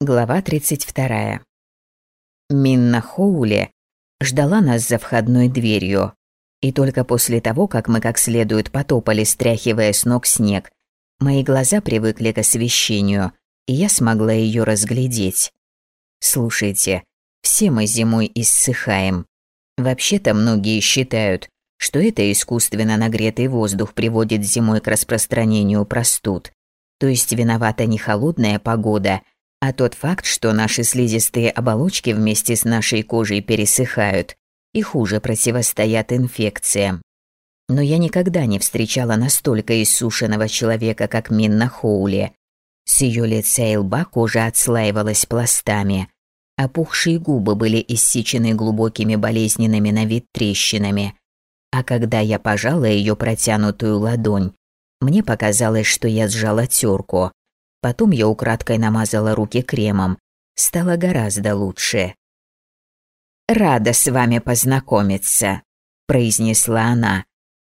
Глава 32. Минна Хоули ждала нас за входной дверью. И только после того, как мы как следует потопали, стряхивая с ног снег, мои глаза привыкли к освещению, и я смогла ее разглядеть. Слушайте, все мы зимой иссыхаем. Вообще-то многие считают, что это искусственно нагретый воздух приводит зимой к распространению простуд. То есть виновата не холодная погода – а тот факт, что наши слизистые оболочки вместе с нашей кожей пересыхают и хуже противостоят инфекциям. Но я никогда не встречала настолько иссушенного человека, как Минна Хоули. С ее лица и лба кожа отслаивалась пластами. Опухшие губы были иссечены глубокими болезненными на вид трещинами. А когда я пожала ее протянутую ладонь, мне показалось, что я сжала терку. Потом я украдкой намазала руки кремом. Стало гораздо лучше. «Рада с вами познакомиться», – произнесла она.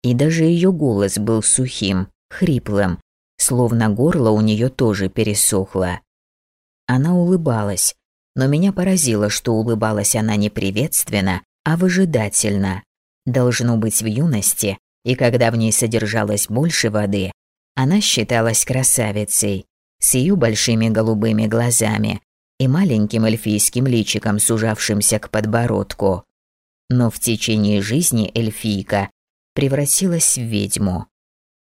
И даже ее голос был сухим, хриплым, словно горло у нее тоже пересохло. Она улыбалась, но меня поразило, что улыбалась она не приветственно, а выжидательно. Должно быть в юности, и когда в ней содержалось больше воды, она считалась красавицей с ее большими голубыми глазами и маленьким эльфийским личиком, сужавшимся к подбородку. Но в течение жизни эльфийка превратилась в ведьму.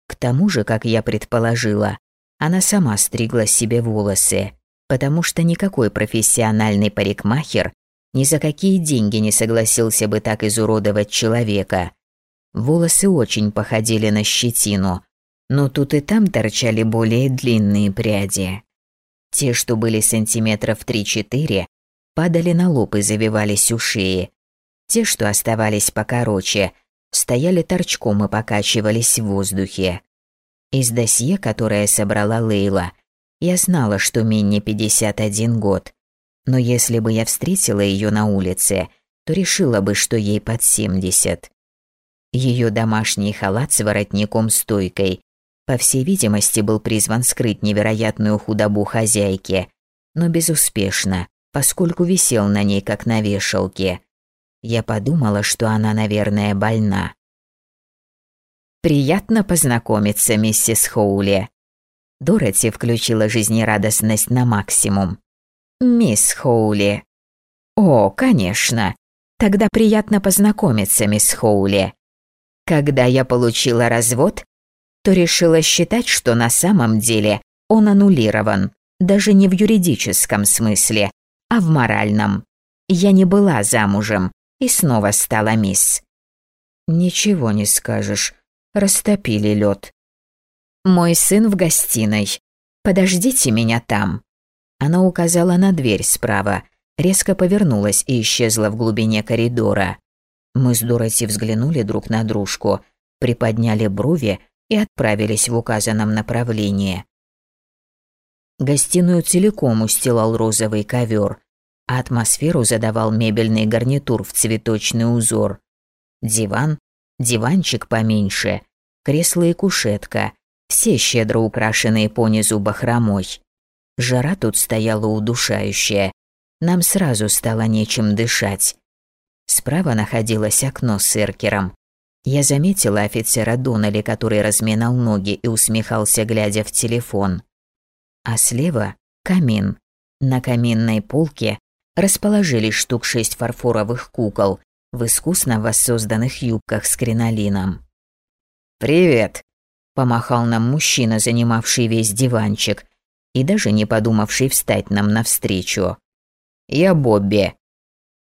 К тому же, как я предположила, она сама стригла себе волосы, потому что никакой профессиональный парикмахер ни за какие деньги не согласился бы так изуродовать человека. Волосы очень походили на щетину, но тут и там торчали более длинные пряди. Те, что были сантиметров 3-4, падали на лоб и завивались у шеи. Те, что оставались покороче, стояли торчком и покачивались в воздухе. Из досье, которое собрала Лейла, я знала, что Минне 51 год. Но если бы я встретила ее на улице, то решила бы, что ей под 70. Ее домашний халат с воротником-стойкой по всей видимости, был призван скрыть невероятную худобу хозяйки, но безуспешно, поскольку висел на ней как на вешалке. Я подумала, что она, наверное, больна. «Приятно познакомиться, миссис Хоули». Дороти включила жизнерадостность на максимум. «Мисс Хоули». «О, конечно. Тогда приятно познакомиться, мисс Хоули. Когда я получила развод, то решила считать, что на самом деле он аннулирован, даже не в юридическом смысле, а в моральном. Я не была замужем и снова стала мисс. Ничего не скажешь, растопили лед. Мой сын в гостиной. Подождите меня там. Она указала на дверь справа, резко повернулась и исчезла в глубине коридора. Мы с Дороти взглянули друг на дружку, приподняли брови и отправились в указанном направлении. Гостиную целиком устилал розовый ковер, а атмосферу задавал мебельный гарнитур в цветочный узор. Диван, диванчик поменьше, кресло и кушетка, все щедро украшенные понизу бахромой. Жара тут стояла удушающая, нам сразу стало нечем дышать. Справа находилось окно с эркером, я заметила офицера Доннелли, который разминал ноги и усмехался, глядя в телефон. А слева – камин. На каминной полке расположились штук шесть фарфоровых кукол в искусно воссозданных юбках с кринолином. «Привет!» – помахал нам мужчина, занимавший весь диванчик и даже не подумавший встать нам навстречу. «Я Бобби».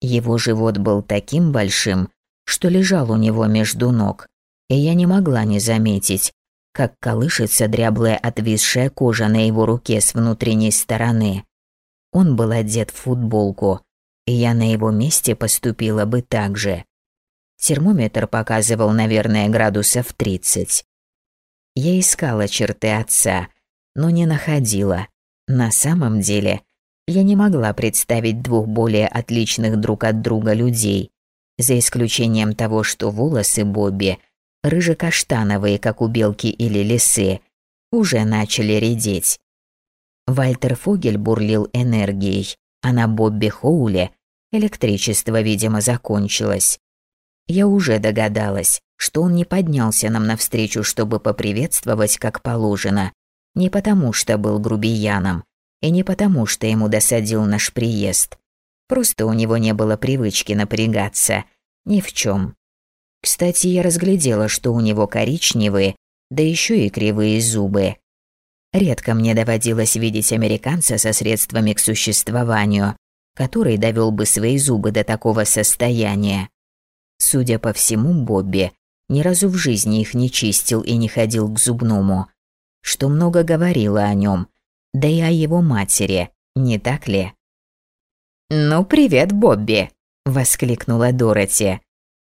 Его живот был таким большим, что лежал у него между ног, и я не могла не заметить, как колышется дряблая отвисшая кожа на его руке с внутренней стороны. Он был одет в футболку, и я на его месте поступила бы так же. Термометр показывал, наверное, градусов 30. Я искала черты отца, но не находила. На самом деле, я не могла представить двух более отличных друг от друга людей, за исключением того, что волосы Бобби, рыжекаштановые, как у белки или лисы, уже начали редеть. Вальтер Фогель бурлил энергией, а на Бобби Хоуле электричество, видимо, закончилось. Я уже догадалась, что он не поднялся нам навстречу, чтобы поприветствовать как положено, не потому что был грубияном, и не потому что ему досадил наш приезд. Просто у него не было привычки напрягаться. Ни в чем. Кстати, я разглядела, что у него коричневые, да еще и кривые зубы. Редко мне доводилось видеть американца со средствами к существованию, который довел бы свои зубы до такого состояния. Судя по всему, Бобби ни разу в жизни их не чистил и не ходил к зубному, что много говорило о нем, да и о его матери, не так ли? «Ну, привет, Бобби!» – воскликнула Дороти.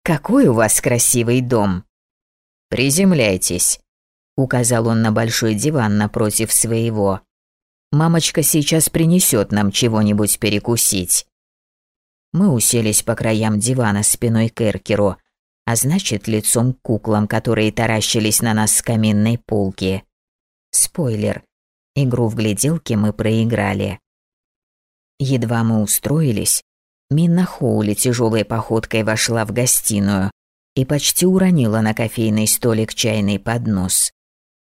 «Какой у вас красивый дом!» «Приземляйтесь», – указал он на большой диван напротив своего. «Мамочка сейчас принесет нам чего-нибудь перекусить». Мы уселись по краям дивана спиной к Эркеру, а значит, лицом к куклам, которые таращились на нас с каминной полки. Спойлер. Игру в гляделке мы проиграли. Едва мы устроились, Минна Хоули тяжелой походкой вошла в гостиную и почти уронила на кофейный столик чайный поднос.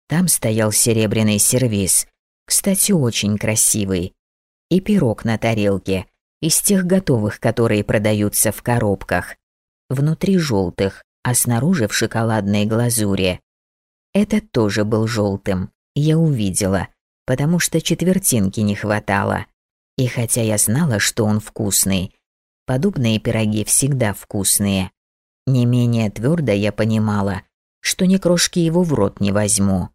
Там стоял серебряный сервиз, кстати, очень красивый, и пирог на тарелке, из тех готовых, которые продаются в коробках. Внутри желтых, а снаружи в шоколадной глазури. Этот тоже был желтым, я увидела, потому что четвертинки не хватало. И хотя я знала, что он вкусный, подобные пироги всегда вкусные. Не менее твердо я понимала, что ни крошки его в рот не возьму.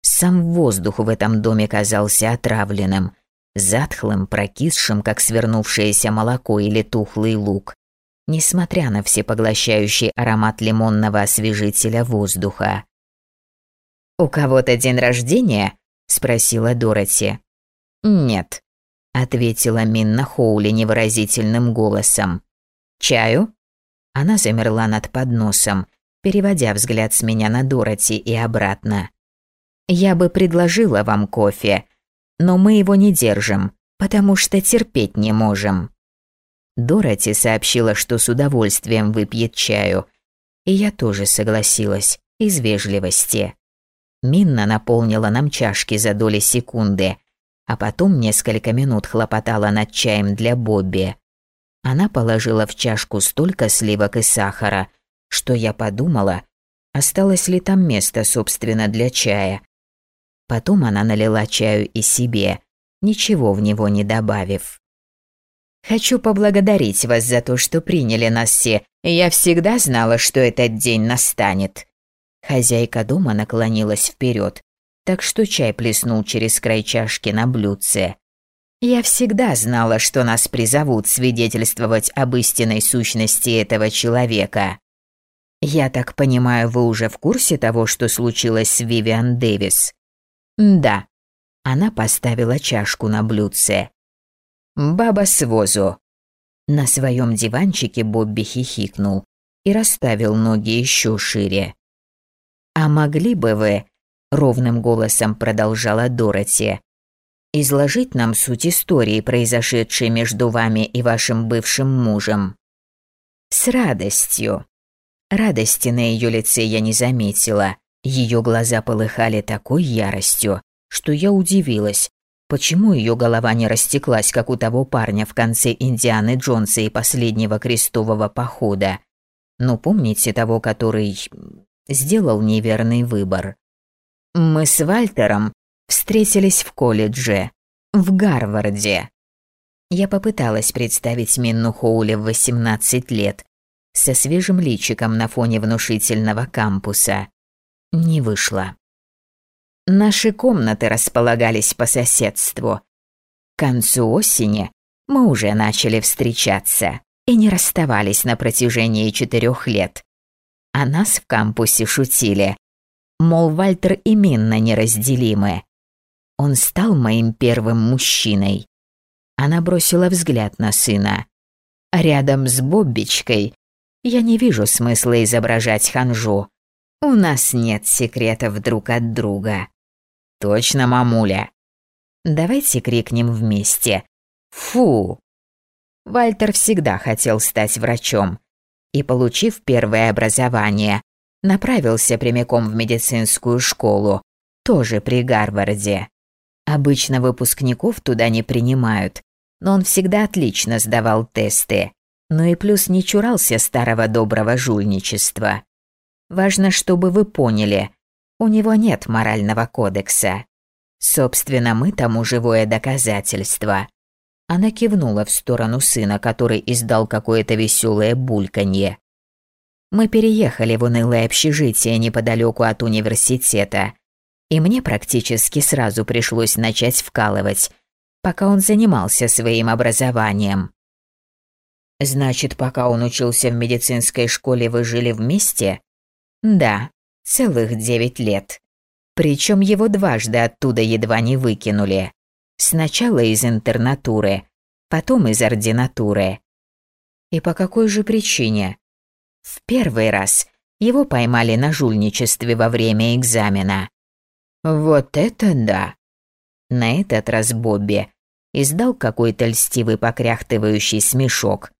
Сам воздух в этом доме казался отравленным, затхлым, прокисшим, как свернувшееся молоко или тухлый лук, несмотря на всепоглощающий аромат лимонного освежителя воздуха. «У кого-то день рождения?» – спросила Дороти. «Нет», – ответила Минна Хоули невыразительным голосом. «Чаю?» Она замерла над подносом, переводя взгляд с меня на Дороти и обратно. «Я бы предложила вам кофе, но мы его не держим, потому что терпеть не можем». Дороти сообщила, что с удовольствием выпьет чаю, и я тоже согласилась, из вежливости. Минна наполнила нам чашки за доли секунды, а потом несколько минут хлопотала над чаем для Бобби. Она положила в чашку столько сливок и сахара, что я подумала, осталось ли там место, собственно, для чая. Потом она налила чаю и себе, ничего в него не добавив. «Хочу поблагодарить вас за то, что приняли нас все. Я всегда знала, что этот день настанет», Хозяйка дома наклонилась вперед, так что чай плеснул через край чашки на блюдце. Я всегда знала, что нас призовут свидетельствовать об истинной сущности этого человека. Я так понимаю, вы уже в курсе того, что случилось с Вивиан Дэвис? Да. Она поставила чашку на блюдце. Баба с возу. На своем диванчике Бобби хихикнул и расставил ноги еще шире. «А могли бы вы...» — ровным голосом продолжала Дороти. «Изложить нам суть истории, произошедшей между вами и вашим бывшим мужем?» «С радостью». Радости на ее лице я не заметила. Ее глаза полыхали такой яростью, что я удивилась, почему ее голова не растеклась, как у того парня в конце Индианы Джонса и последнего крестового похода. Ну, помните того, который сделал неверный выбор. Мы с Вальтером встретились в колледже, в Гарварде. Я попыталась представить Минну Хоули в 18 лет, со свежим личиком на фоне внушительного кампуса. Не вышло. Наши комнаты располагались по соседству. К концу осени мы уже начали встречаться и не расставались на протяжении четырех лет. О нас в кампусе шутили. Мол, Вальтер и Минна неразделимы. Он стал моим первым мужчиной. Она бросила взгляд на сына. Рядом с Боббичкой я не вижу смысла изображать ханжу. У нас нет секретов друг от друга. Точно, мамуля. Давайте крикнем вместе. Фу! Вальтер всегда хотел стать врачом и, получив первое образование, направился прямиком в медицинскую школу, тоже при Гарварде. Обычно выпускников туда не принимают, но он всегда отлично сдавал тесты. Ну и плюс не чурался старого доброго жульничества. Важно, чтобы вы поняли, у него нет морального кодекса. Собственно, мы тому живое доказательство. Она кивнула в сторону сына, который издал какое-то веселое бульканье. Мы переехали в унылое общежитие неподалеку от университета, и мне практически сразу пришлось начать вкалывать, пока он занимался своим образованием. Значит, пока он учился в медицинской школе, вы жили вместе? Да, целых девять лет. Причем его дважды оттуда едва не выкинули. Сначала из интернатуры, потом из ординатуры. И по какой же причине? В первый раз его поймали на жульничестве во время экзамена. Вот это да. На этот раз Бобби издал какой-то льстивый покряхтывающий смешок.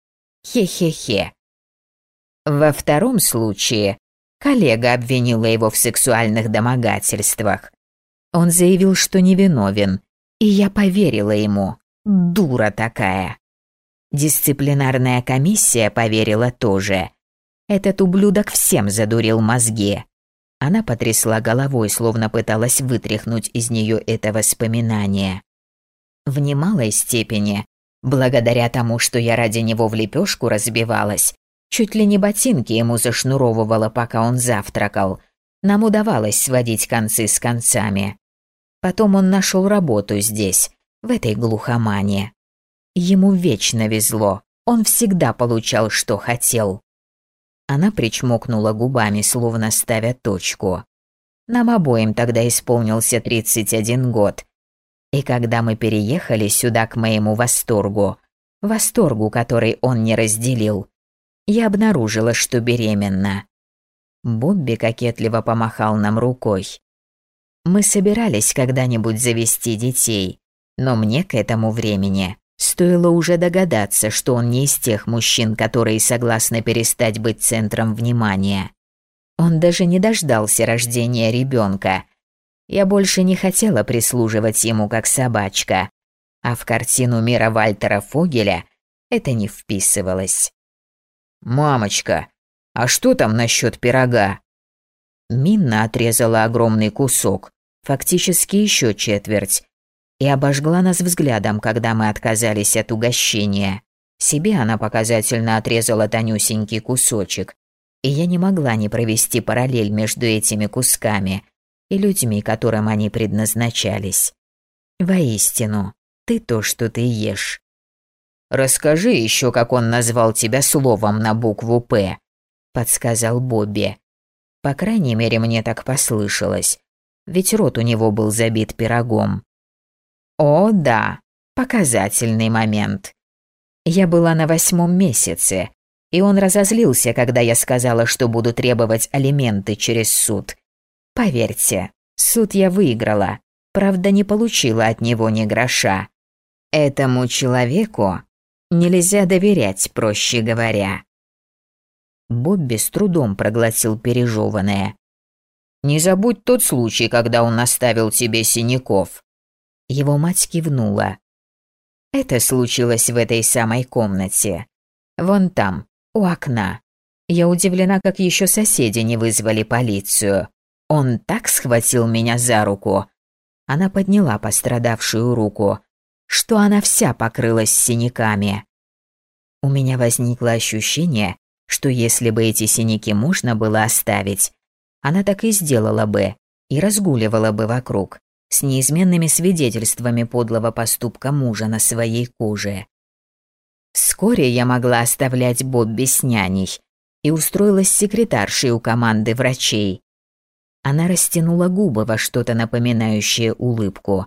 Хе-хе-хе. Во втором случае коллега обвинила его в сексуальных домогательствах. Он заявил, что невиновен, и я поверила ему. Дура такая. Дисциплинарная комиссия поверила тоже. Этот ублюдок всем задурил мозги. Она потрясла головой, словно пыталась вытряхнуть из нее это воспоминание. В немалой степени, благодаря тому, что я ради него в лепешку разбивалась, чуть ли не ботинки ему зашнуровывала, пока он завтракал, нам удавалось сводить концы с концами. Потом он нашел работу здесь, в этой глухомане. Ему вечно везло, он всегда получал, что хотел. Она причмокнула губами, словно ставя точку. Нам обоим тогда исполнился 31 год. И когда мы переехали сюда к моему восторгу, восторгу, который он не разделил, я обнаружила, что беременна. Бобби кокетливо помахал нам рукой. Мы собирались когда-нибудь завести детей, но мне к этому времени Стоило уже догадаться, что он не из тех мужчин, которые согласны перестать быть центром внимания. Он даже не дождался рождения ребенка. Я больше не хотела прислуживать ему как собачка, а в картину мира Вальтера Фогеля это не вписывалось. «Мамочка, а что там насчет пирога?» Минна отрезала огромный кусок, фактически еще четверть, и обожгла нас взглядом, когда мы отказались от угощения. Себе она показательно отрезала тонюсенький кусочек, и я не могла не провести параллель между этими кусками и людьми, которым они предназначались. Воистину, ты то, что ты ешь. «Расскажи еще, как он назвал тебя словом на букву «П», — подсказал Бобби. По крайней мере, мне так послышалось, ведь рот у него был забит пирогом. О, да, показательный момент. Я была на восьмом месяце, и он разозлился, когда я сказала, что буду требовать алименты через суд. Поверьте, суд я выиграла, правда не получила от него ни гроша. Этому человеку нельзя доверять, проще говоря. Бобби с трудом проглотил пережеванное. «Не забудь тот случай, когда он наставил тебе синяков. Его мать кивнула. Это случилось в этой самой комнате. Вон там, у окна. Я удивлена, как еще соседи не вызвали полицию. Он так схватил меня за руку. Она подняла пострадавшую руку, что она вся покрылась синяками. У меня возникло ощущение, что если бы эти синяки можно было оставить, она так и сделала бы и разгуливала бы вокруг, с неизменными свидетельствами подлого поступка мужа на своей коже. Вскоре я могла оставлять Бобби с няней и устроилась секретаршей у команды врачей. Она растянула губы во что-то напоминающее улыбку,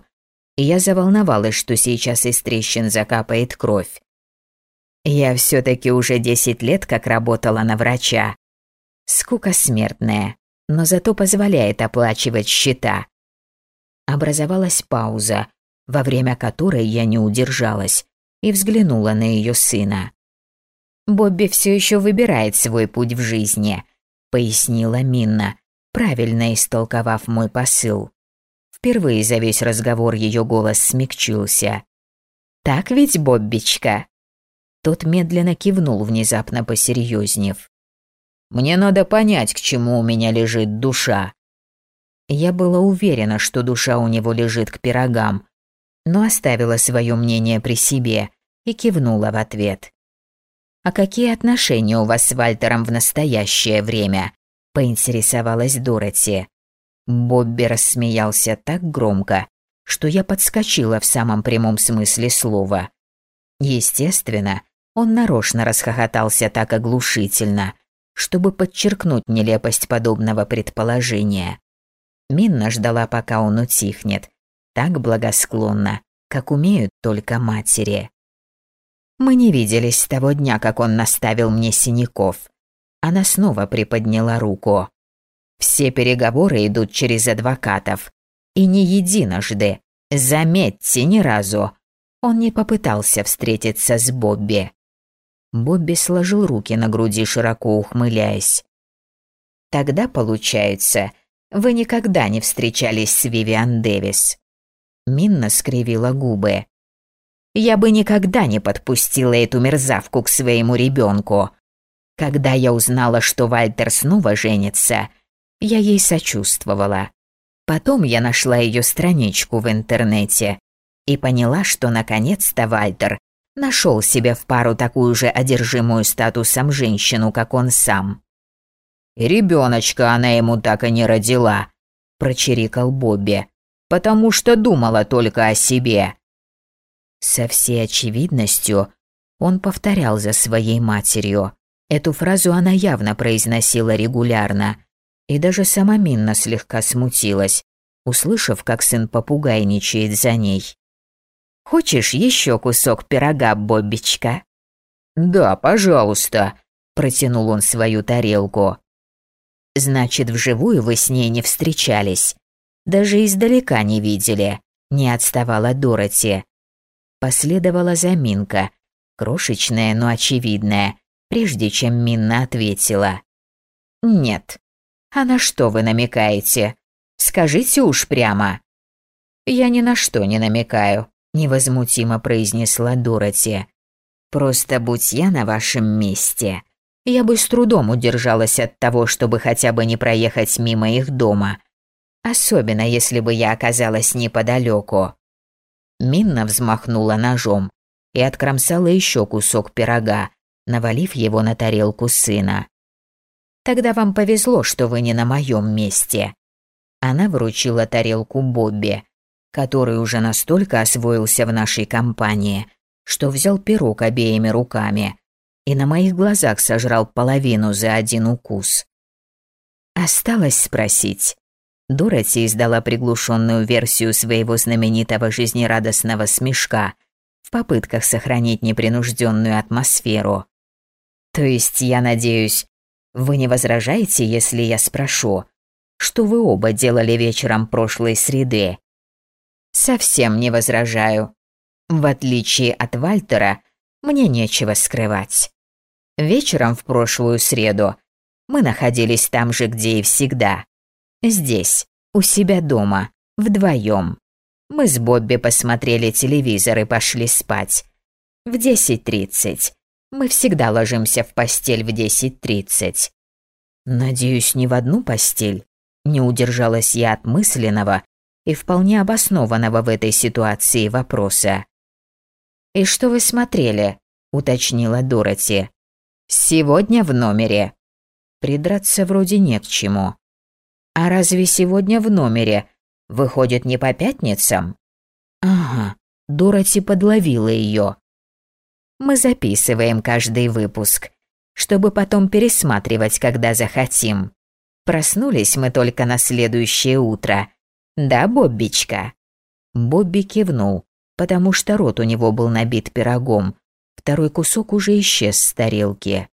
и я заволновалась, что сейчас из трещин закапает кровь. Я все-таки уже десять лет как работала на врача. Скука смертная, но зато позволяет оплачивать счета. Образовалась пауза, во время которой я не удержалась и взглянула на ее сына. «Бобби все еще выбирает свой путь в жизни», — пояснила Минна, правильно истолковав мой посыл. Впервые за весь разговор ее голос смягчился. «Так ведь, Боббичка?» Тот медленно кивнул, внезапно посерьезнев. «Мне надо понять, к чему у меня лежит душа». Я была уверена, что душа у него лежит к пирогам, но оставила свое мнение при себе и кивнула в ответ. «А какие отношения у вас с Вальтером в настоящее время?» – поинтересовалась Дороти. Бобби рассмеялся так громко, что я подскочила в самом прямом смысле слова. Естественно, он нарочно расхохотался так оглушительно, чтобы подчеркнуть нелепость подобного предположения. Минна ждала, пока он утихнет, так благосклонно, как умеют только матери. Мы не виделись с того дня, как он наставил мне синяков. Она снова приподняла руку. Все переговоры идут через адвокатов. И не единожды. Заметьте, ни разу. Он не попытался встретиться с Бобби. Бобби сложил руки на груди, широко ухмыляясь. Тогда, получается, вы никогда не встречались с Вивиан Дэвис. Минна скривила губы. Я бы никогда не подпустила эту мерзавку к своему ребенку. Когда я узнала, что Вальтер снова женится, я ей сочувствовала. Потом я нашла ее страничку в интернете и поняла, что наконец-то Вальтер нашел себе в пару такую же одержимую статусом женщину, как он сам. «И ребеночка она ему так и не родила», – прочирикал Бобби, «потому что думала только о себе». Со всей очевидностью он повторял за своей матерью. Эту фразу она явно произносила регулярно – и даже сама Минна слегка смутилась, услышав, как сын попугайничает за ней. «Хочешь еще кусок пирога, Боббичка?» «Да, пожалуйста», – протянул он свою тарелку. «Значит, вживую вы с ней не встречались. Даже издалека не видели», – не отставала Дороти. Последовала заминка, крошечная, но очевидная, прежде чем Минна ответила. «Нет, «А на что вы намекаете? Скажите уж прямо». «Я ни на что не намекаю», – невозмутимо произнесла Дороти. «Просто будь я на вашем месте, я бы с трудом удержалась от того, чтобы хотя бы не проехать мимо их дома, особенно если бы я оказалась неподалеку». Минна взмахнула ножом и откромсала еще кусок пирога, навалив его на тарелку сына. Тогда вам повезло, что вы не на моем месте». Она вручила тарелку Бобби, который уже настолько освоился в нашей компании, что взял пирог обеими руками и на моих глазах сожрал половину за один укус. Осталось спросить. Дороти издала приглушенную версию своего знаменитого жизнерадостного смешка в попытках сохранить непринужденную атмосферу. То есть, я надеюсь, вы не возражаете, если я спрошу, что вы оба делали вечером прошлой среды? Совсем не возражаю. В отличие от Вальтера, мне нечего скрывать. Вечером в прошлую среду мы находились там же, где и всегда. Здесь, у себя дома, вдвоем. Мы с Бобби посмотрели телевизор и пошли спать. В 10.30 мы всегда ложимся в постель в 10.30. Надеюсь, не в одну постель. Не удержалась я от мысленного и вполне обоснованного в этой ситуации вопроса. «И что вы смотрели?» – уточнила Дороти. «Сегодня в номере». Придраться вроде не к чему. «А разве сегодня в номере? Выходит, не по пятницам?» «Ага, Дороти подловила ее. Мы записываем каждый выпуск, чтобы потом пересматривать, когда захотим. Проснулись мы только на следующее утро. Да, Боббичка?» Бобби кивнул, потому что рот у него был набит пирогом. Второй кусок уже исчез с тарелки.